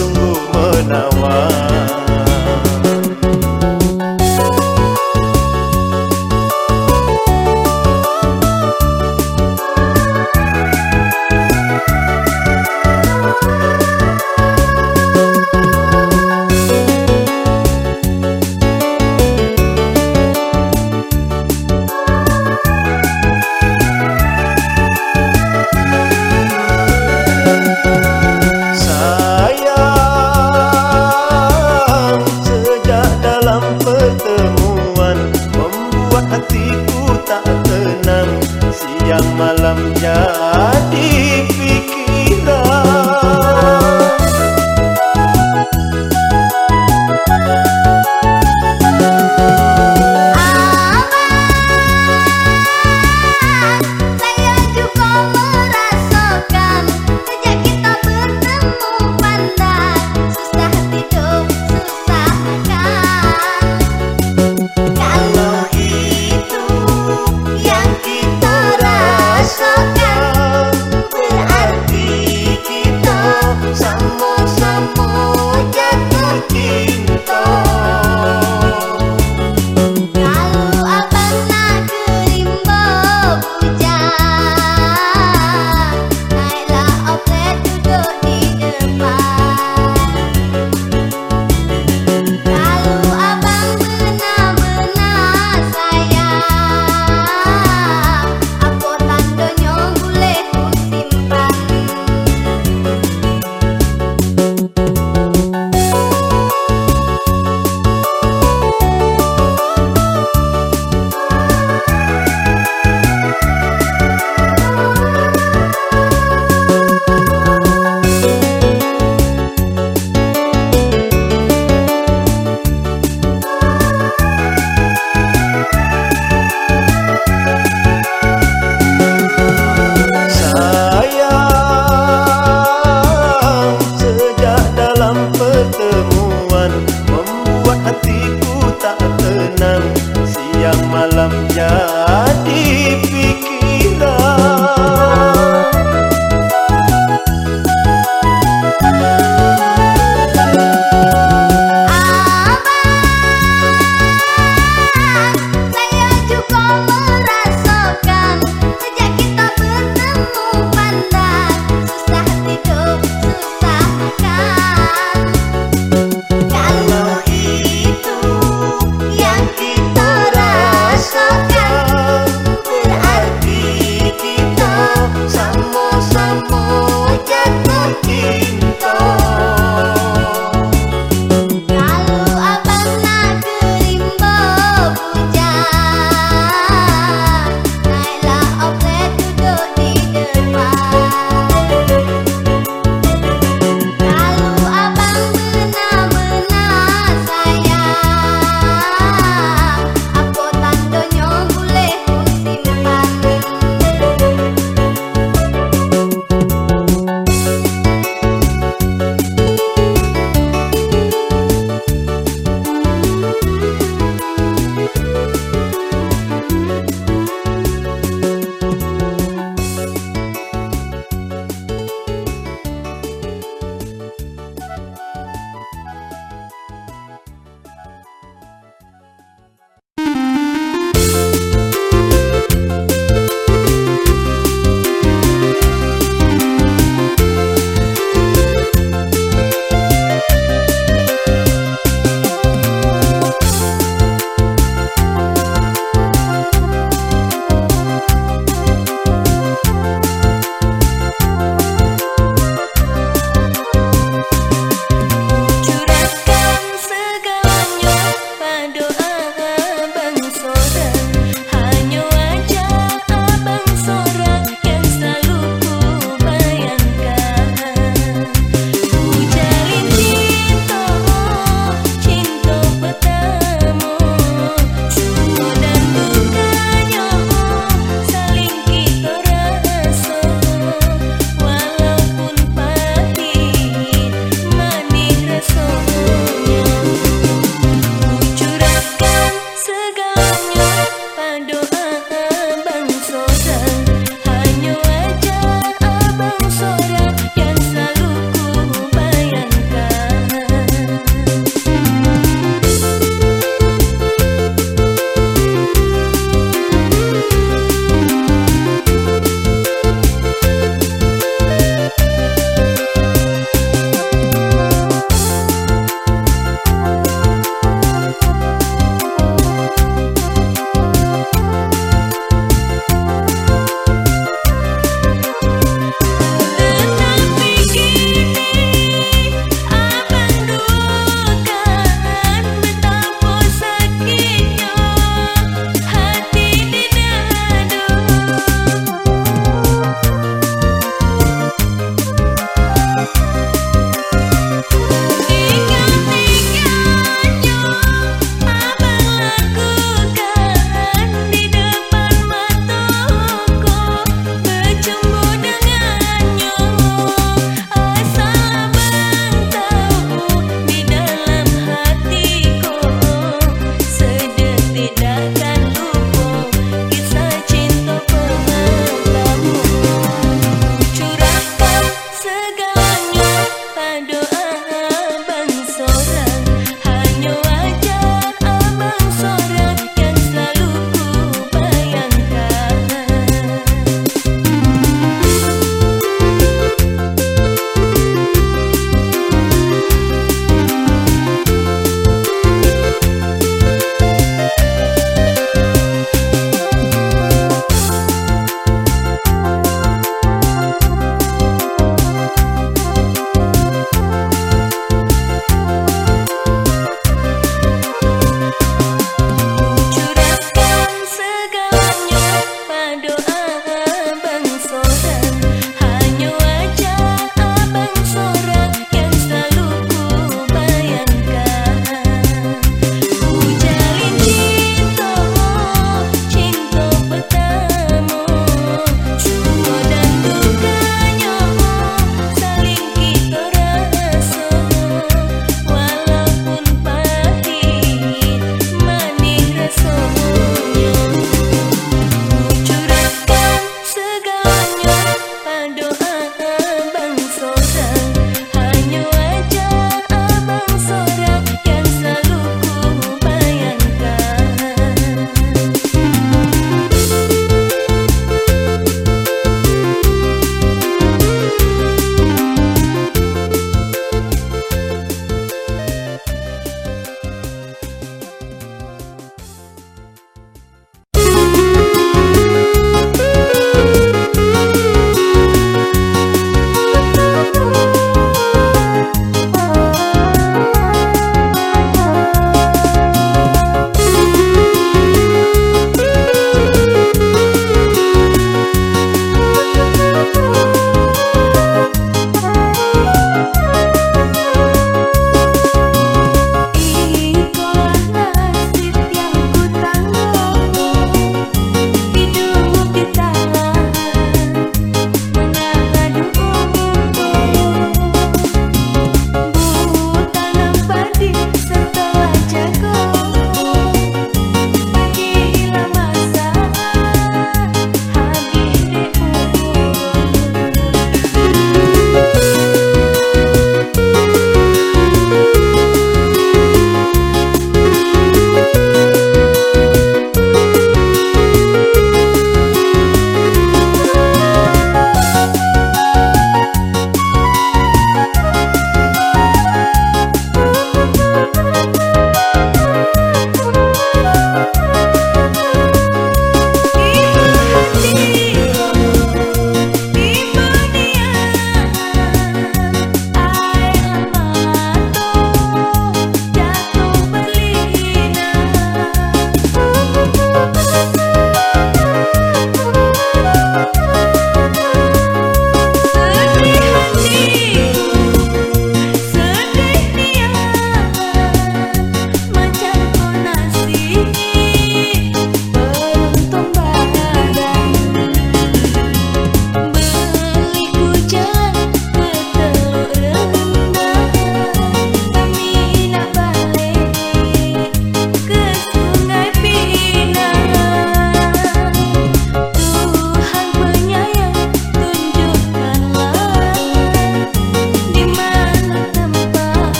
sungguh menawan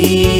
bahagia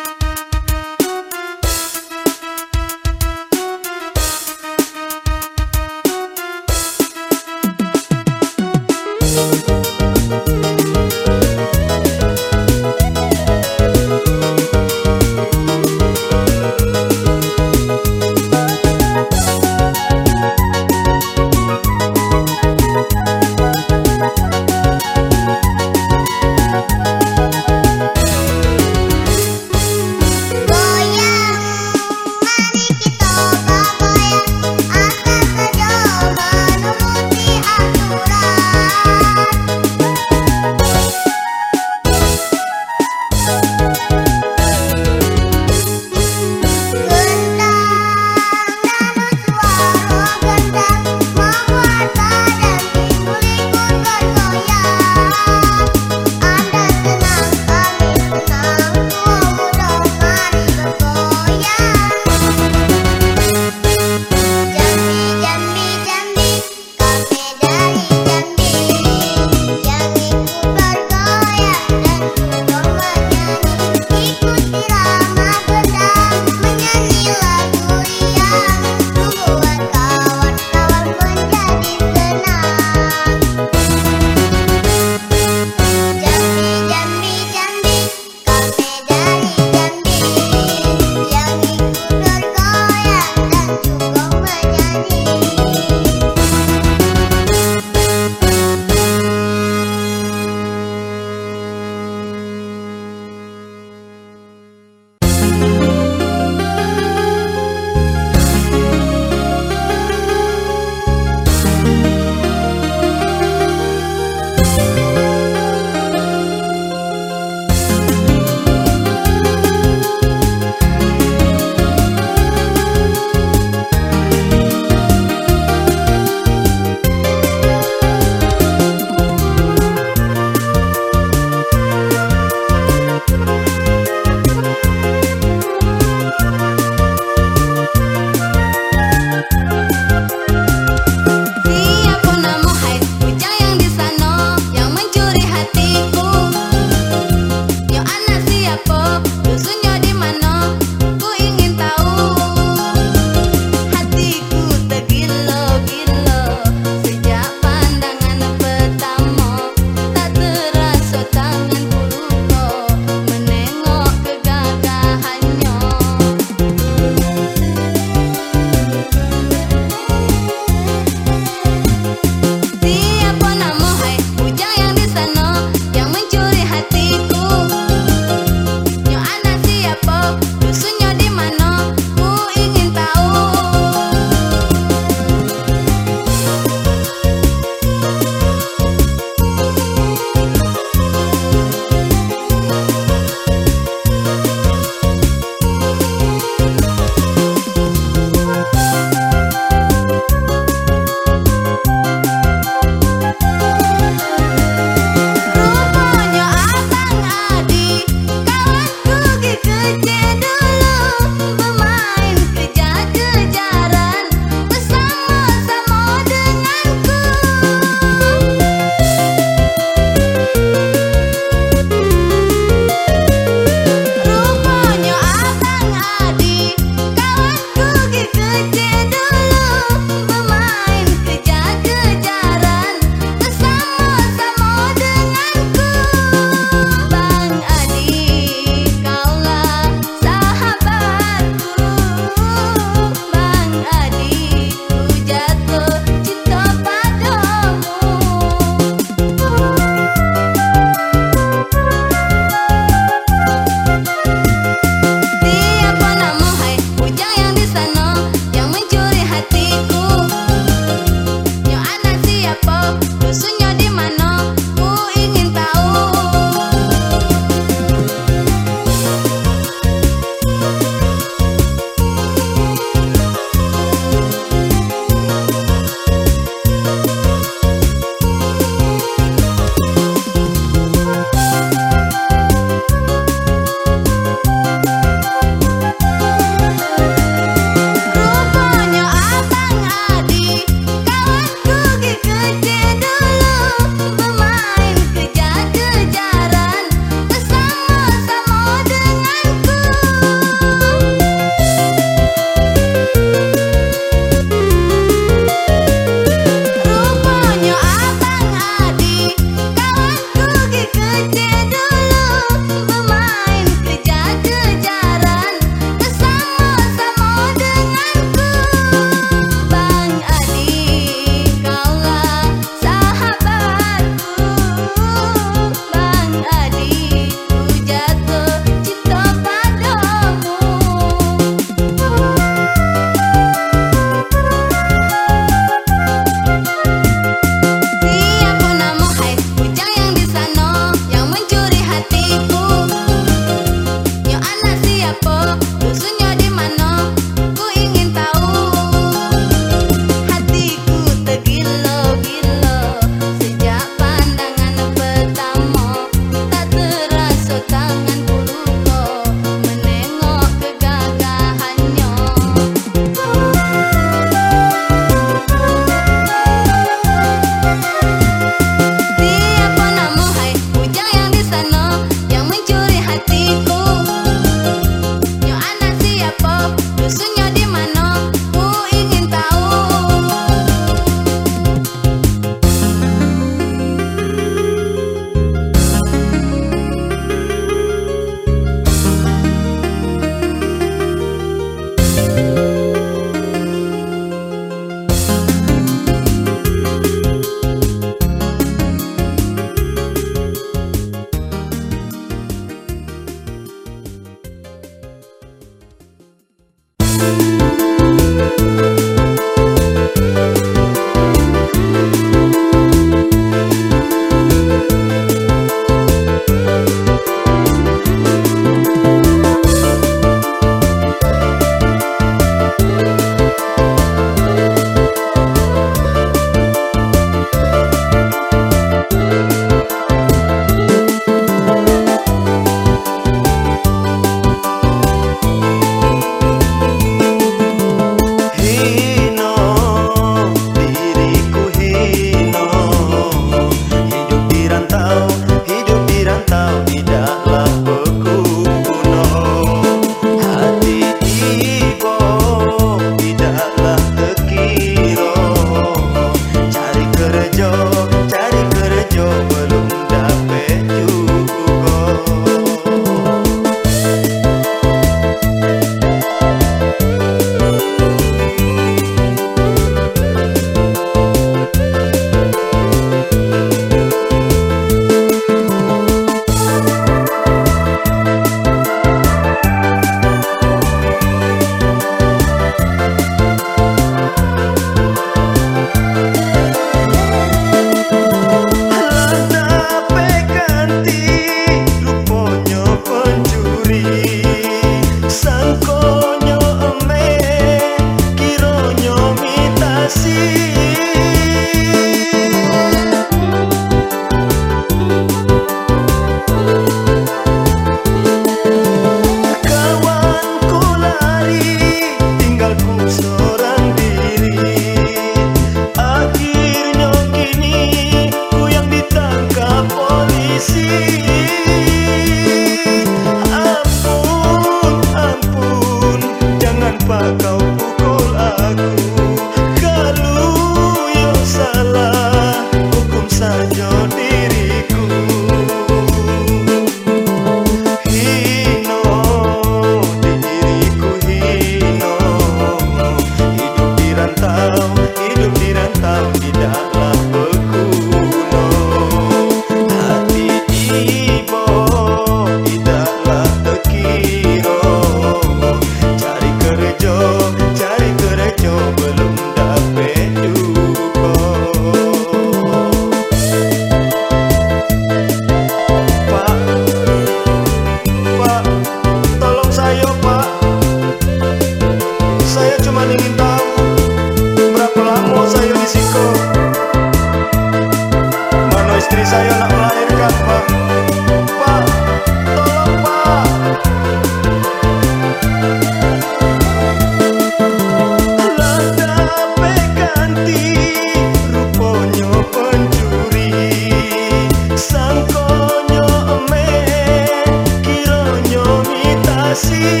assim.